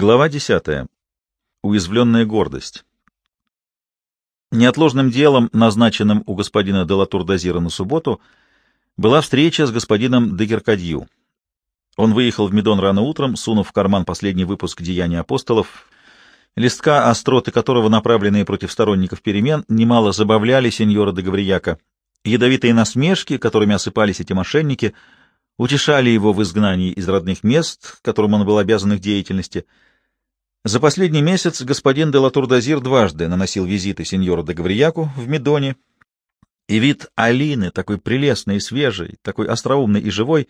Глава 10. Уязвленная гордость. Неотложным делом, назначенным у господина Делатур-Дазира на субботу, была встреча с господином Дегеркадью. Он выехал в Медон рано утром, сунув в карман последний выпуск «Деяний апостолов», листка, остроты которого, направленные против сторонников перемен, немало забавляли сеньора де Гаврияка. Ядовитые насмешки, которыми осыпались эти мошенники, утешали его в изгнании из родных мест, которым он был обязан их деятельности — за последний месяц господин де Латур-Дазир дважды наносил визиты сеньору де Гаврияку в Медоне, и вид Алины, такой прелестной и свежей, такой остроумной и живой,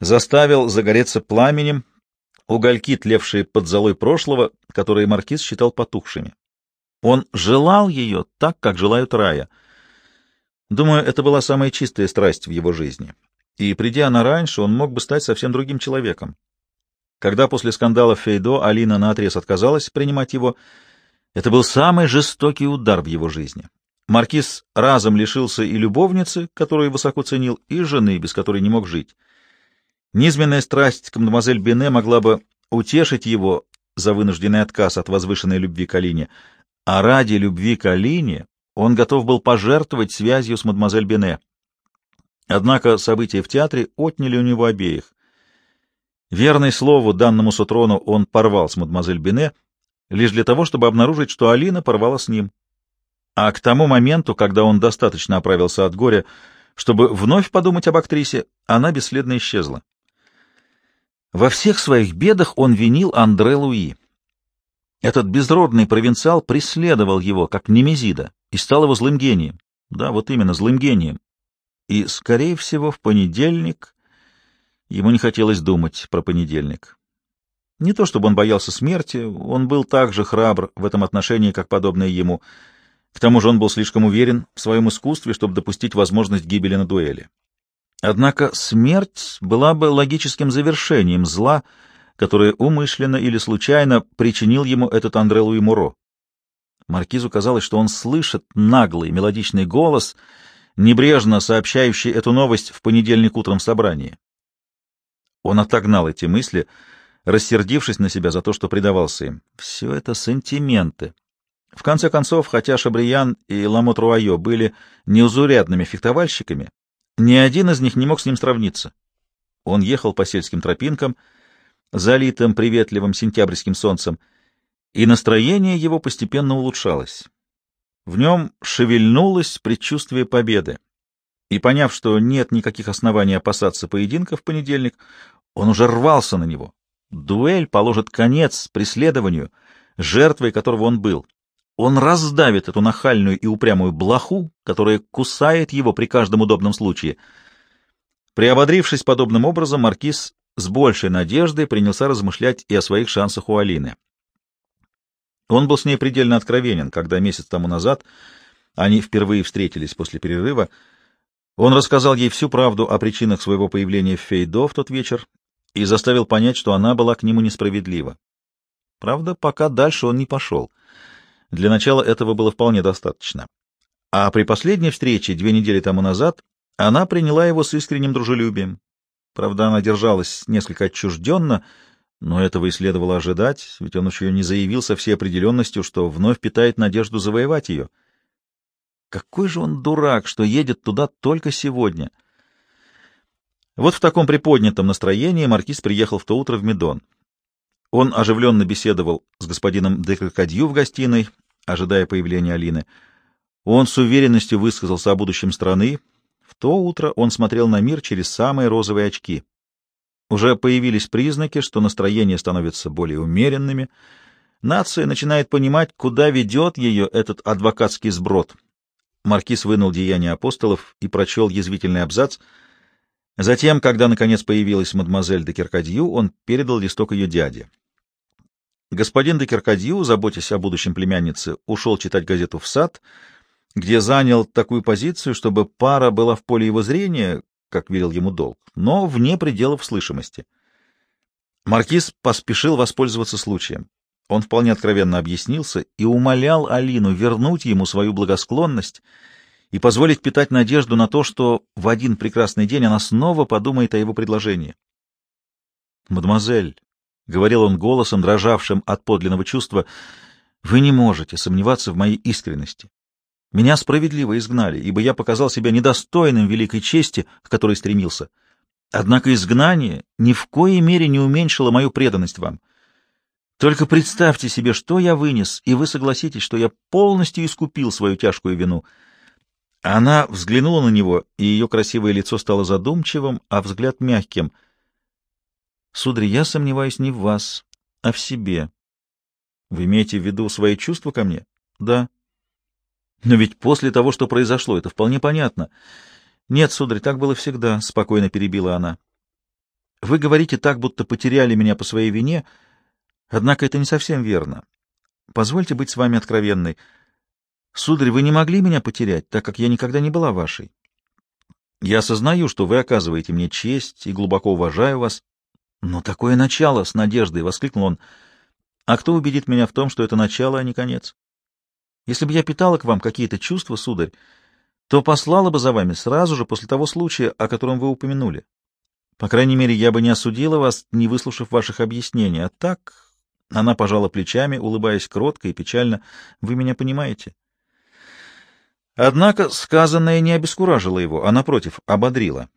заставил загореться пламенем угольки, тлевшие под золой прошлого, которые маркиз считал потухшими. Он желал ее так, как желают рая. Думаю, это была самая чистая страсть в его жизни. И, придя она раньше, он мог бы стать совсем другим человеком. Когда после скандала Фейдо Алина наотрез отказалась принимать его, это был самый жестокий удар в его жизни. Маркиз разом лишился и любовницы, которую высоко ценил, и жены, без которой не мог жить. Низменная страсть к мадемуазель Бене могла бы утешить его за вынужденный отказ от возвышенной любви к Алине, а ради любви к Алине он готов был пожертвовать связью с мадемуазель Бене. Однако события в театре отняли у него обеих. Верный слову данному Сутрону он порвал с мадемуазель Бине лишь для того, чтобы обнаружить, что Алина порвала с ним. А к тому моменту, когда он достаточно оправился от горя, чтобы вновь подумать об актрисе, она бесследно исчезла. Во всех своих бедах он винил Андре Луи. Этот безродный провинциал преследовал его, как Немезида, и стал его злым гением. Да, вот именно, злым гением. И, скорее всего, в понедельник Ему не хотелось думать про понедельник. Не то чтобы он боялся смерти, он был так же храбр в этом отношении, как подобное ему. К тому же он был слишком уверен в своем искусстве, чтобы допустить возможность гибели на дуэли. Однако смерть была бы логическим завершением зла, которое умышленно или случайно причинил ему этот Андре Луи Муро. Маркизу казалось, что он слышит наглый мелодичный голос, небрежно сообщающий эту новость в понедельник утром собрании. Он отогнал эти мысли, рассердившись на себя за то, что предавался им. Все это сантименты. В конце концов, хотя Шабриян и Ламот Руайо были неузурядными фехтовальщиками, ни один из них не мог с ним сравниться. Он ехал по сельским тропинкам, залитым приветливым сентябрьским солнцем, и настроение его постепенно улучшалось. В нем шевельнулось предчувствие победы и, поняв, что нет никаких оснований опасаться поединка в понедельник, он уже рвался на него. Дуэль положит конец преследованию, жертвой которого он был. Он раздавит эту нахальную и упрямую блоху, которая кусает его при каждом удобном случае. Приободрившись подобным образом, Маркиз с большей надеждой принялся размышлять и о своих шансах у Алины. Он был с ней предельно откровенен, когда месяц тому назад они впервые встретились после перерыва — он рассказал ей всю правду о причинах своего появления в Фейдо в тот вечер и заставил понять, что она была к нему несправедлива. Правда, пока дальше он не пошел. Для начала этого было вполне достаточно. А при последней встрече, две недели тому назад, она приняла его с искренним дружелюбием. Правда, она держалась несколько отчужденно, но этого и следовало ожидать, ведь он еще не заявил со всей определенностью, что вновь питает надежду завоевать ее — какой же он дурак, что едет туда только сегодня. Вот в таком приподнятом настроении маркиз приехал в то утро в Медон. Он оживленно беседовал с господином Декрокадью в гостиной, ожидая появления Алины. Он с уверенностью высказался о будущем страны. В то утро он смотрел на мир через самые розовые очки. Уже появились признаки, что настроения становятся более умеренными. Нация начинает понимать, куда ведет ее этот адвокатский сброд — Маркиз вынул деяния апостолов и прочел язвительный абзац. Затем, когда наконец появилась мадемуазель де Киркадью, он передал листок ее дяде. Господин де Киркадью, заботясь о будущем племяннице, ушел читать газету в сад, где занял такую позицию, чтобы пара была в поле его зрения, как велел ему долг, но вне пределов слышимости. Маркиз поспешил воспользоваться случаем. Он вполне откровенно объяснился и умолял Алину вернуть ему свою благосклонность и позволить питать надежду на то, что в один прекрасный день она снова подумает о его предложении. «Мадемуазель», — говорил он голосом, дрожавшим от подлинного чувства, — вы не можете сомневаться в моей искренности. Меня справедливо изгнали, ибо я показал себя недостойным великой чести, к которой стремился. Однако изгнание ни в коей мере не уменьшило мою преданность вам. Только представьте себе, что я вынес, и вы согласитесь, что я полностью искупил свою тяжкую вину. Она взглянула на него, и ее красивое лицо стало задумчивым, а взгляд мягким. Сударь, я сомневаюсь не в вас, а в себе. Вы имеете в виду свои чувства ко мне? Да. Но ведь после того, что произошло, это вполне понятно. Нет, сударь, так было всегда, — спокойно перебила она. Вы говорите так, будто потеряли меня по своей вине, — Однако это не совсем верно. Позвольте быть с вами откровенной. Сударь, вы не могли меня потерять, так как я никогда не была вашей. Я осознаю, что вы оказываете мне честь и глубоко уважаю вас. Но такое начало с надеждой, — воскликнул он. А кто убедит меня в том, что это начало, а не конец? Если бы я питала к вам какие-то чувства, сударь, то послала бы за вами сразу же после того случая, о котором вы упомянули. По крайней мере, я бы не осудила вас, не выслушав ваших объяснений. А так, она пожала плечами, улыбаясь кротко и печально. «Вы меня понимаете?» Однако сказанное не обескуражило его, а, напротив, ободрило.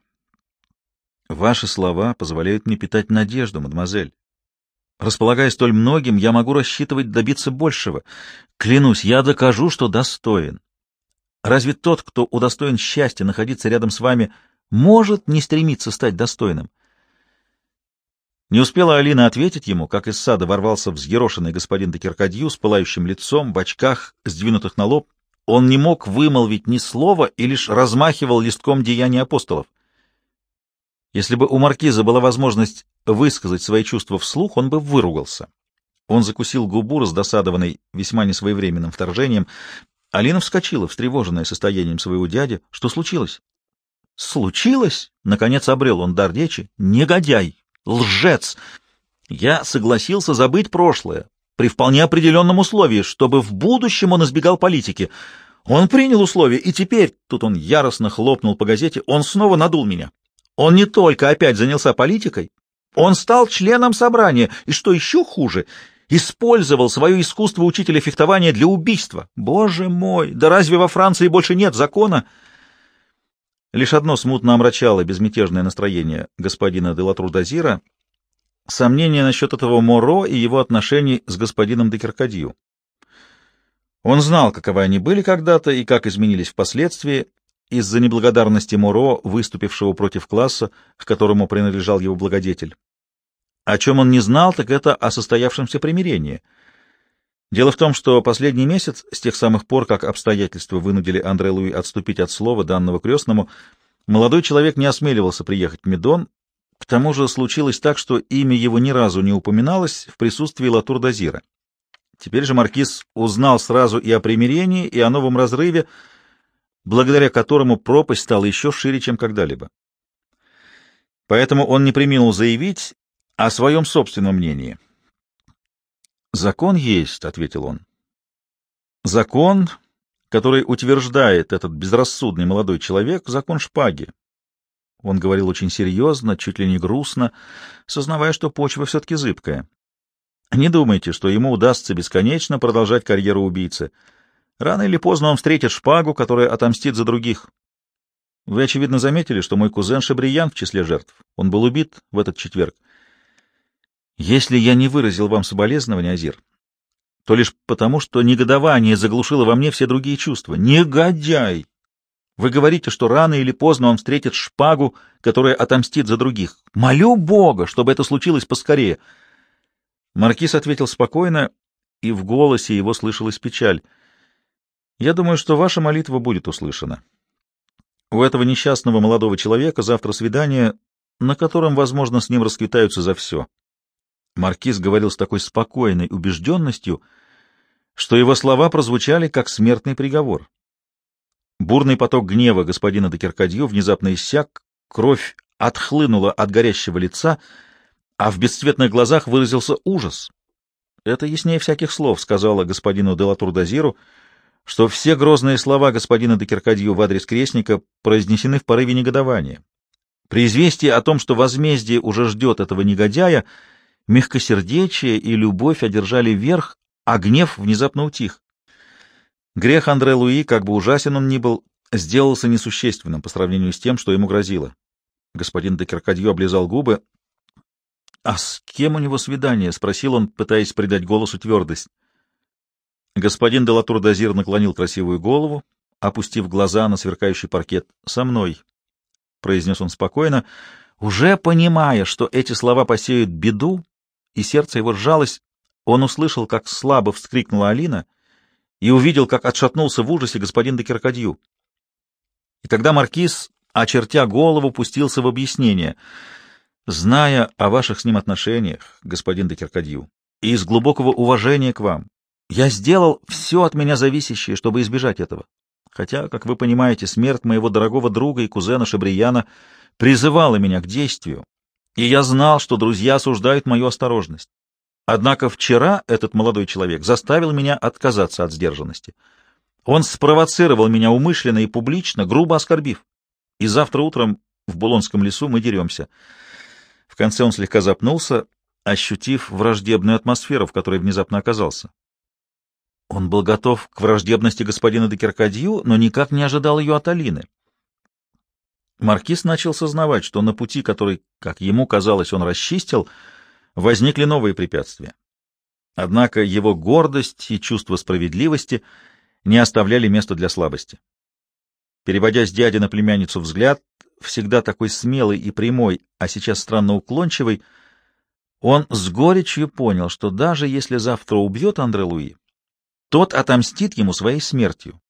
«Ваши слова позволяют мне питать надежду, мадемуазель. Располагая столь многим, я могу рассчитывать добиться большего. Клянусь, я докажу, что достоин. Разве тот, кто удостоен счастья находиться рядом с вами, может не стремиться стать достойным?» Не успела Алина ответить ему, как из сада ворвался взъерошенный господин Декеркадью с пылающим лицом, в очках, сдвинутых на лоб. Он не мог вымолвить ни слова и лишь размахивал листком деяний апостолов. Если бы у маркиза была возможность высказать свои чувства вслух, он бы выругался. Он закусил губу, раздосадованный весьма несвоевременным вторжением. Алина вскочила, встревоженная состоянием своего дяди. Что случилось? — Случилось? — наконец обрел он дар речи. — Негодяй! Лжец! Я согласился забыть прошлое, при вполне определенном условии, чтобы в будущем он избегал политики. Он принял условия, и теперь, тут он яростно хлопнул по газете, он снова надул меня. Он не только опять занялся политикой, он стал членом собрания, и что еще хуже, использовал свое искусство учителя фехтования для убийства. Боже мой, да разве во Франции больше нет закона? Лишь одно смутно омрачало безмятежное настроение господина де Латрудазира — сомнение насчет этого Моро и его отношений с господином де Киркадью. Он знал, каковы они были когда-то и как изменились впоследствии из-за неблагодарности Моро, выступившего против класса, к которому принадлежал его благодетель. О чем он не знал, так это о состоявшемся примирении — Дело в том, что последний месяц, с тех самых пор, как обстоятельства вынудили Андре Луи отступить от слова, данного крестному, молодой человек не осмеливался приехать в Медон. К тому же случилось так, что имя его ни разу не упоминалось в присутствии Латур-Дазира. Теперь же маркиз узнал сразу и о примирении, и о новом разрыве, благодаря которому пропасть стала еще шире, чем когда-либо. Поэтому он не приминул заявить о своем собственном мнении — «Закон есть», — ответил он. «Закон, который утверждает этот безрассудный молодой человек, закон шпаги». Он говорил очень серьезно, чуть ли не грустно, сознавая, что почва все-таки зыбкая. «Не думайте, что ему удастся бесконечно продолжать карьеру убийцы. Рано или поздно он встретит шпагу, которая отомстит за других. Вы, очевидно, заметили, что мой кузен Шабриян в числе жертв. Он был убит в этот четверг. Если я не выразил вам соболезнования, Азир, то лишь потому, что негодование заглушило во мне все другие чувства. Негодяй! Вы говорите, что рано или поздно он встретит шпагу, которая отомстит за других. Молю Бога, чтобы это случилось поскорее. Маркиз ответил спокойно, и в голосе его слышалась печаль. Я думаю, что ваша молитва будет услышана. У этого несчастного молодого человека завтра свидание, на котором, возможно, с ним расквитаются за все. Маркиз говорил с такой спокойной убежденностью, что его слова прозвучали как смертный приговор. Бурный поток гнева господина Декеркадью внезапно иссяк, кровь отхлынула от горящего лица, а в бесцветных глазах выразился ужас. «Это яснее всяких слов», — сказала господину Делатур-Дазиру, что все грозные слова господина Декеркадью в адрес крестника произнесены в порыве негодования. При известии о том, что возмездие уже ждет этого негодяя, Мягкосердечие и любовь одержали верх, а гнев внезапно утих. Грех Андре Луи, как бы ужасен он ни был, сделался несущественным по сравнению с тем, что ему грозило. Господин де Керкадью облизал губы. — А с кем у него свидание? — спросил он, пытаясь придать голосу твердость. Господин де Латур-Дазир наклонил красивую голову, опустив глаза на сверкающий паркет. — Со мной, — произнес он спокойно, уже понимая, что эти слова посеют беду, и сердце его сжалось. Он услышал, как слабо вскрикнула Алина, и увидел, как отшатнулся в ужасе господин де Керкадью. И тогда маркиз, очертя голову, пустился в объяснение. «Зная о ваших с ним отношениях, господин де Керкадью, и из глубокого уважения к вам, я сделал все от меня зависящее, чтобы избежать этого. Хотя, как вы понимаете, смерть моего дорогого друга и кузена Шабрияна призывала меня к действию, и я знал, что друзья осуждают мою осторожность. Однако вчера этот молодой человек заставил меня отказаться от сдержанности. Он спровоцировал меня умышленно и публично, грубо оскорбив. И завтра утром в Булонском лесу мы деремся. В конце он слегка запнулся, ощутив враждебную атмосферу, в которой внезапно оказался. Он был готов к враждебности господина де Керкадью, но никак не ожидал ее от Алины. Маркиз начал сознавать, что на пути, который, как ему казалось, он расчистил, возникли новые препятствия. Однако его гордость и чувство справедливости — не оставляли места для слабости. Переводя с дяди на племянницу взгляд, всегда такой смелый и прямой, а сейчас странно уклончивый, он с горечью понял, что даже если завтра убьет Андре Луи, тот отомстит ему своей смертью.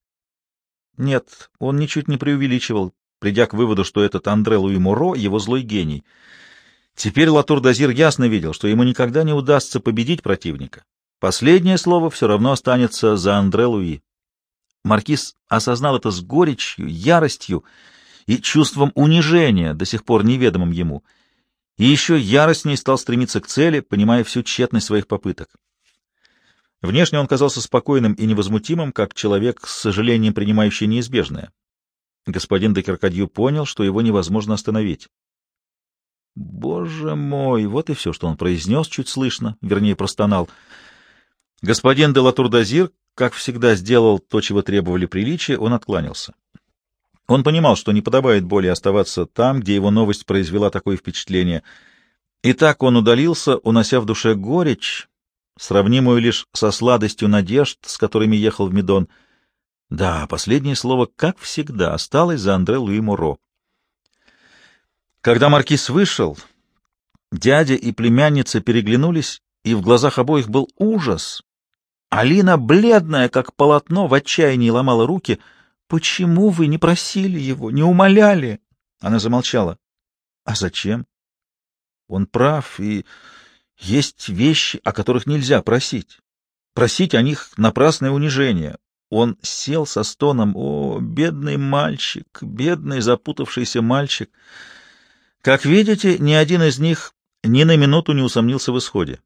Нет, он ничуть не преувеличивал, придя к выводу, что этот Андре Луи Муро — его злой гений. Теперь Латур-Дазир ясно видел, что ему никогда не удастся победить противника. Последнее слово все равно останется за Андре Луи. Маркиз осознал это с горечью, яростью и чувством унижения, до сих пор неведомым ему, и еще яростнее стал стремиться к цели, понимая всю тщетность своих попыток. Внешне он казался спокойным и невозмутимым, как человек, с сожалением принимающий неизбежное. Господин де Керкадью понял, что его невозможно остановить. «Боже мой!» — вот и все, что он произнес, чуть слышно, вернее, простонал. Господин де Латур-Дазир, как всегда, сделал то, чего требовали приличия, он откланялся. Он понимал, что не подобает более оставаться там, где его новость произвела такое впечатление. И так он удалился, унося в душе горечь, сравнимую лишь со сладостью надежд, с которыми ехал в Медон. Да, последнее слово, как всегда, осталось за Андре Луи Муро. Когда маркиз вышел, дядя и племянница переглянулись, и в глазах обоих был ужас, Алина, бледная, как полотно, в отчаянии ломала руки. «Почему вы не просили его, не умоляли?» Она замолчала. «А зачем?» «Он прав, и есть вещи, о которых нельзя просить. Просить о них — напрасное унижение. Он сел со стоном. О, бедный мальчик, бедный запутавшийся мальчик. Как видите, ни один из них ни на минуту не усомнился в исходе.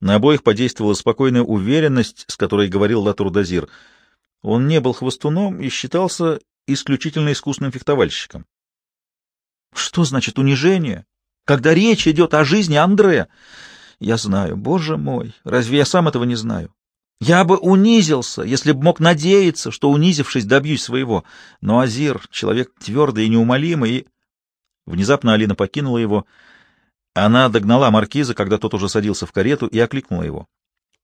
На обоих подействовала спокойная уверенность, с которой говорил Латурдазир. Он не был хвостуном и считался исключительно искусным фехтовальщиком. Что значит унижение, когда речь идет о жизни Андре? Я знаю, боже мой, разве я сам этого не знаю? Я бы унизился, если бы мог надеяться, что, унизившись, добьюсь своего. Но Азир — человек твердый и неумолимый, и... Внезапно Алина покинула его — она догнала маркиза, когда тот уже садился в карету, и окликнула его.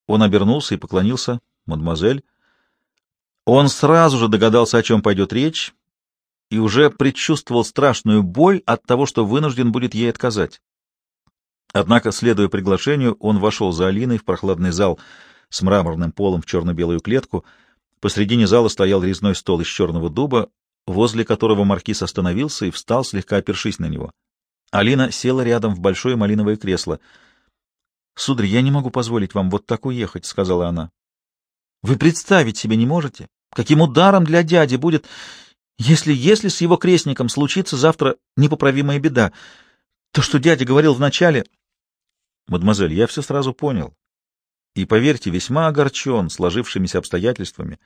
Он обернулся и поклонился. «Мадемуазель». Он сразу же догадался, о чем пойдет речь, и уже предчувствовал страшную боль от того, что вынужден будет ей отказать. Однако, следуя приглашению, он вошел за Алиной в прохладный зал с мраморным полом в черно-белую клетку. Посредине зала стоял резной стол из черного дуба, возле которого маркиз остановился и встал, слегка опершись на него. Алина села рядом в большое малиновое кресло. — Сударь, я не могу позволить вам вот так уехать, — сказала она. — Вы представить себе не можете, каким ударом для дяди будет, если, если с его крестником случится завтра непоправимая беда. То, что дядя говорил вначале... — Мадемуазель, я все сразу понял. И, поверьте, весьма огорчен сложившимися обстоятельствами.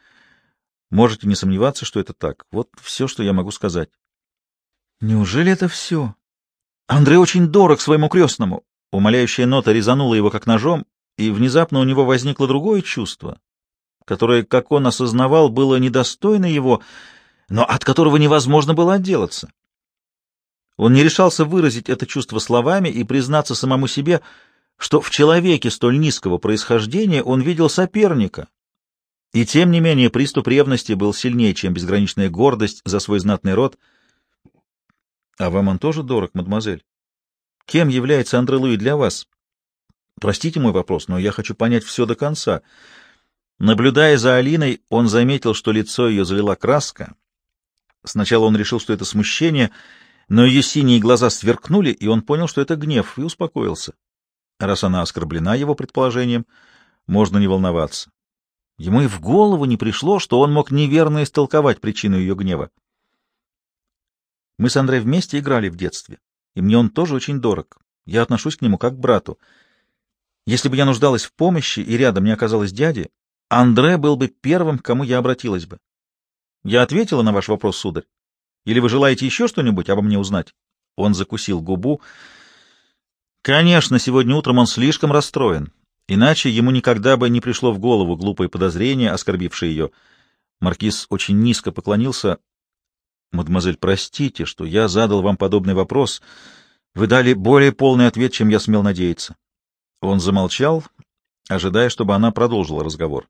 Можете не сомневаться, что это так. Вот все, что я могу сказать. — Неужели это все? Андрей очень дорог своему крестному. Умоляющая нота резанула его как ножом, и внезапно у него возникло другое чувство, которое, как он осознавал, было недостойно его, но от которого невозможно было отделаться. Он не решался выразить это чувство словами и признаться самому себе, что в человеке столь низкого происхождения он видел соперника. И тем не менее приступ ревности был сильнее, чем безграничная гордость за свой знатный род. — А вам он тоже дорог, мадемуазель? Кем является Андре Луи для вас? Простите мой вопрос, но я хочу понять все до конца. Наблюдая за Алиной, он заметил, что лицо ее залила краска. Сначала он решил, что это смущение, но ее синие глаза сверкнули, и он понял, что это гнев, и успокоился. Раз она оскорблена его предположением, можно не волноваться. Ему и в голову не пришло, что он мог неверно истолковать причину ее гнева. Мы с Андре вместе играли в детстве и мне он тоже очень дорог. Я отношусь к нему как к брату. Если бы я нуждалась в помощи и рядом не оказалось дяди, Андре был бы первым, к кому я обратилась бы. Я ответила на ваш вопрос, сударь. Или вы желаете еще что-нибудь обо мне узнать? Он закусил губу. Конечно, сегодня утром он слишком расстроен. Иначе ему никогда бы не пришло в голову глупое подозрение, оскорбившее ее. Маркиз очень низко поклонился. Мадемуазель, простите, что я задал вам подобный вопрос. Вы дали более полный ответ, чем я смел надеяться. Он замолчал, ожидая, чтобы она продолжила разговор.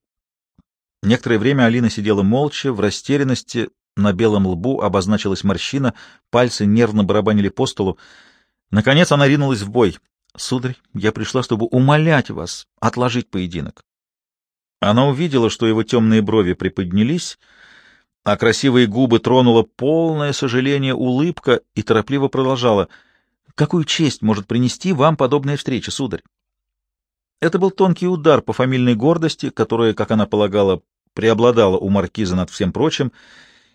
Некоторое время Алина сидела молча, в растерянности, на белом лбу обозначилась морщина, пальцы нервно барабанили по столу. Наконец она ринулась в бой. — Сударь, я пришла, чтобы умолять вас отложить поединок. Она увидела, что его темные брови приподнялись, — а красивые губы тронула полное сожаление улыбка и торопливо продолжала. «Какую честь может принести вам подобная встреча, сударь?» Это был тонкий удар по фамильной гордости, которая, как она полагала, преобладала у маркиза над всем прочим,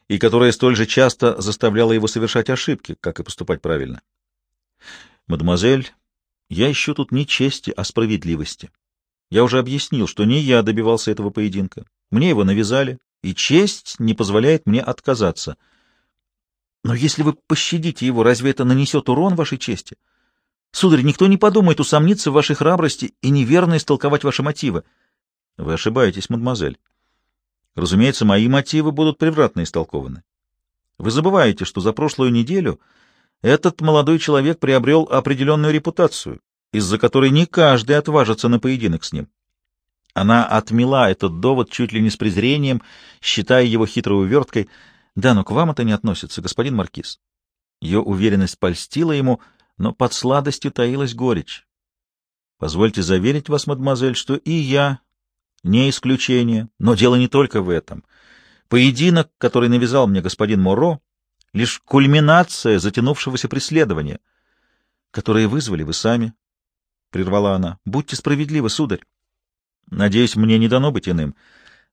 и которая столь же часто заставляла его совершать ошибки, как и поступать правильно. «Мадемуазель, я ищу тут не чести, а справедливости. Я уже объяснил, что не я добивался этого поединка. Мне его навязали, и честь не позволяет мне отказаться. Но если вы пощадите его, разве это нанесет урон вашей чести? Сударь, никто не подумает усомниться в вашей храбрости и неверно истолковать ваши мотивы. Вы ошибаетесь, мадемуазель. Разумеется, мои мотивы будут превратно истолкованы. Вы забываете, что за прошлую неделю этот молодой человек приобрел определенную репутацию, из-за которой не каждый отважится на поединок с ним. Она отмела этот довод чуть ли не с презрением, считая его хитрой уверткой. «Да, но к вам это не относится, господин Маркиз». Ее уверенность польстила ему, но под сладостью таилась горечь. «Позвольте заверить вас, мадемуазель, что и я не исключение, но дело не только в этом. Поединок, который навязал мне господин Моро, — лишь кульминация затянувшегося преследования, которое вызвали вы сами, — прервала она. — Будьте справедливы, сударь. Надеюсь, мне не дано быть иным.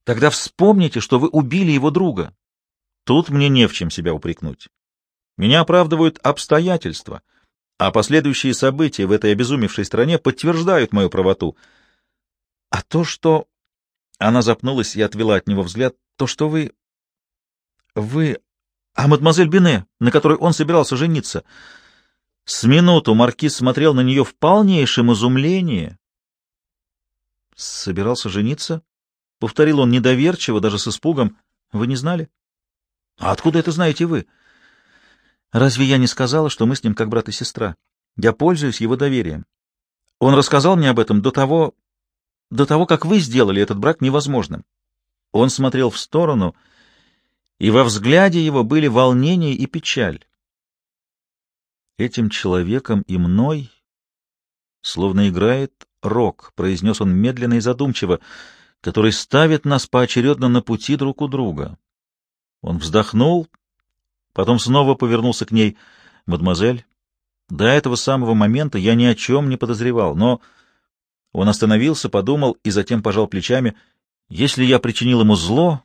Тогда вспомните, что вы убили его друга. Тут мне не в чем себя упрекнуть. Меня оправдывают обстоятельства, а последующие события в этой обезумевшей стране подтверждают мою правоту. А то, что... Она запнулась и отвела от него взгляд. То, что вы... Вы... А мадемуазель Бине, на которой он собирался жениться... С минуту маркиз смотрел на нее в полнейшем изумлении, Собирался жениться? Повторил он недоверчиво, даже с испугом. Вы не знали? А откуда это знаете вы? Разве я не сказала, что мы с ним как брат и сестра? Я пользуюсь его доверием. Он рассказал мне об этом до того, до того, как вы сделали этот брак невозможным. Он смотрел в сторону, и во взгляде его были волнение и печаль. Этим человеком и мной словно играет рок, — произнес он медленно и задумчиво, — который ставит нас поочередно на пути друг у друга. Он вздохнул, потом снова повернулся к ней. — Мадемуазель, до этого самого момента я ни о чем не подозревал, но... Он остановился, подумал и затем пожал плечами. Если я причинил ему зло,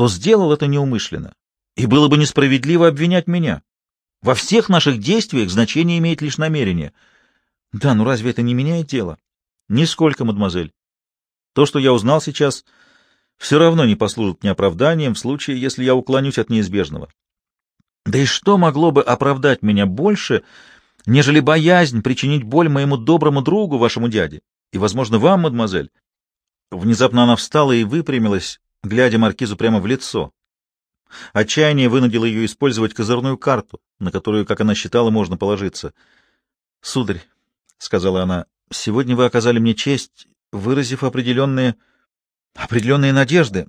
то сделал это неумышленно, и было бы несправедливо обвинять меня. Во всех наших действиях значение имеет лишь намерение. Да, ну разве это не меняет дело? Нисколько, мадемуазель. То, что я узнал сейчас, все равно не послужит мне оправданием в случае, если я уклонюсь от неизбежного. Да и что могло бы оправдать меня больше, нежели боязнь причинить боль моему доброму другу, вашему дяде, и, возможно, вам, мадемуазель. Внезапно она встала и выпрямилась, глядя маркизу прямо в лицо. Отчаяние вынудило ее использовать козырную карту, на которую, как она считала, можно положиться. — Сударь, — сказала она, — сегодня вы оказали мне честь, выразив определенные... определенные надежды.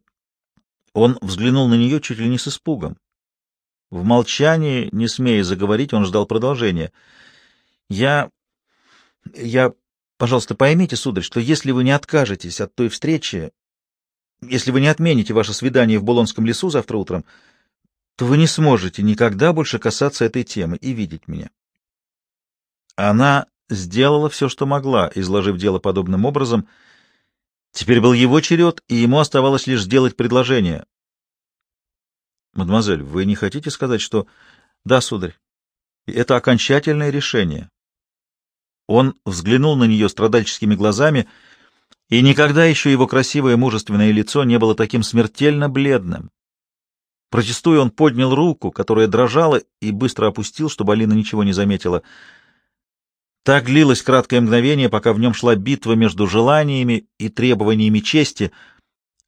Он взглянул на нее чуть ли не с испугом. В молчании, не смея заговорить, он ждал продолжения. — Я... я... Пожалуйста, поймите, сударь, что если вы не откажетесь от той встречи, если вы не отмените ваше свидание в Булонском лесу завтра утром, то вы не сможете никогда больше касаться этой темы и видеть меня. Она сделала все, что могла, изложив дело подобным образом. Теперь был его черед, и ему оставалось лишь сделать предложение. — Мадемуазель, вы не хотите сказать, что... — Да, сударь. Это окончательное решение. Он взглянул на нее страдальческими глазами — и никогда еще его красивое мужественное лицо не было таким смертельно бледным. Протестуя, он поднял руку, которая дрожала, и быстро опустил, чтобы Алина ничего не заметила. Так длилось краткое мгновение, пока в нем шла битва между желаниями и требованиями чести.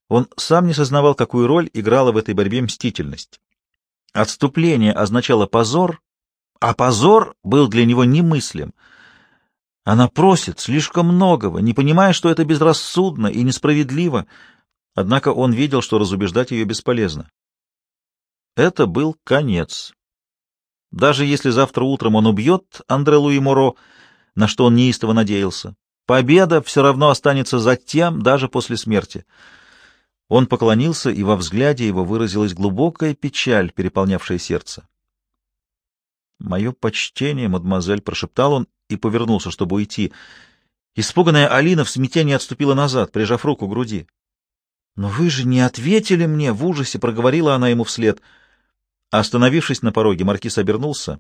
Он сам не сознавал, какую роль играла в этой борьбе мстительность. Отступление означало позор, а позор был для него немыслим — она просит слишком многого, не понимая, что это безрассудно и несправедливо, однако он видел, что разубеждать ее бесполезно. Это был конец. Даже если завтра утром он убьет Андре Луи Моро, на что он неистово надеялся, победа все равно останется за тем даже после смерти. Он поклонился, и во взгляде его выразилась глубокая печаль, переполнявшая сердце. «Мое почтение, мадемуазель», — прошептал он и повернулся, чтобы уйти. Испуганная Алина в смятении отступила назад, прижав руку к груди. «Но вы же не ответили мне!» — в ужасе проговорила она ему вслед. Остановившись на пороге, маркиз обернулся.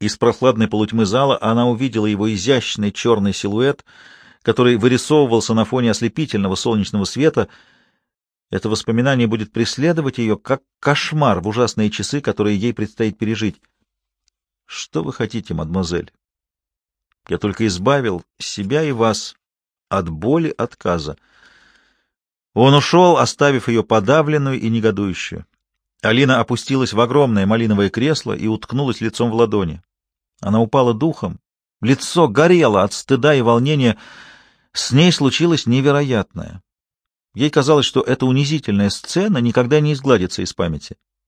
Из прохладной полутьмы зала она увидела его изящный черный силуэт, который вырисовывался на фоне ослепительного солнечного света. Это воспоминание будет преследовать ее, как кошмар в ужасные часы, которые ей предстоит пережить. — Что вы хотите, мадемуазель? Я только избавил себя и вас от боли отказа. Он ушел, оставив ее подавленную и негодующую. Алина опустилась в огромное малиновое кресло и уткнулась лицом в ладони. Она упала духом, лицо горело от стыда и волнения. С ней случилось невероятное. Ей казалось, что эта унизительная сцена никогда не изгладится из памяти.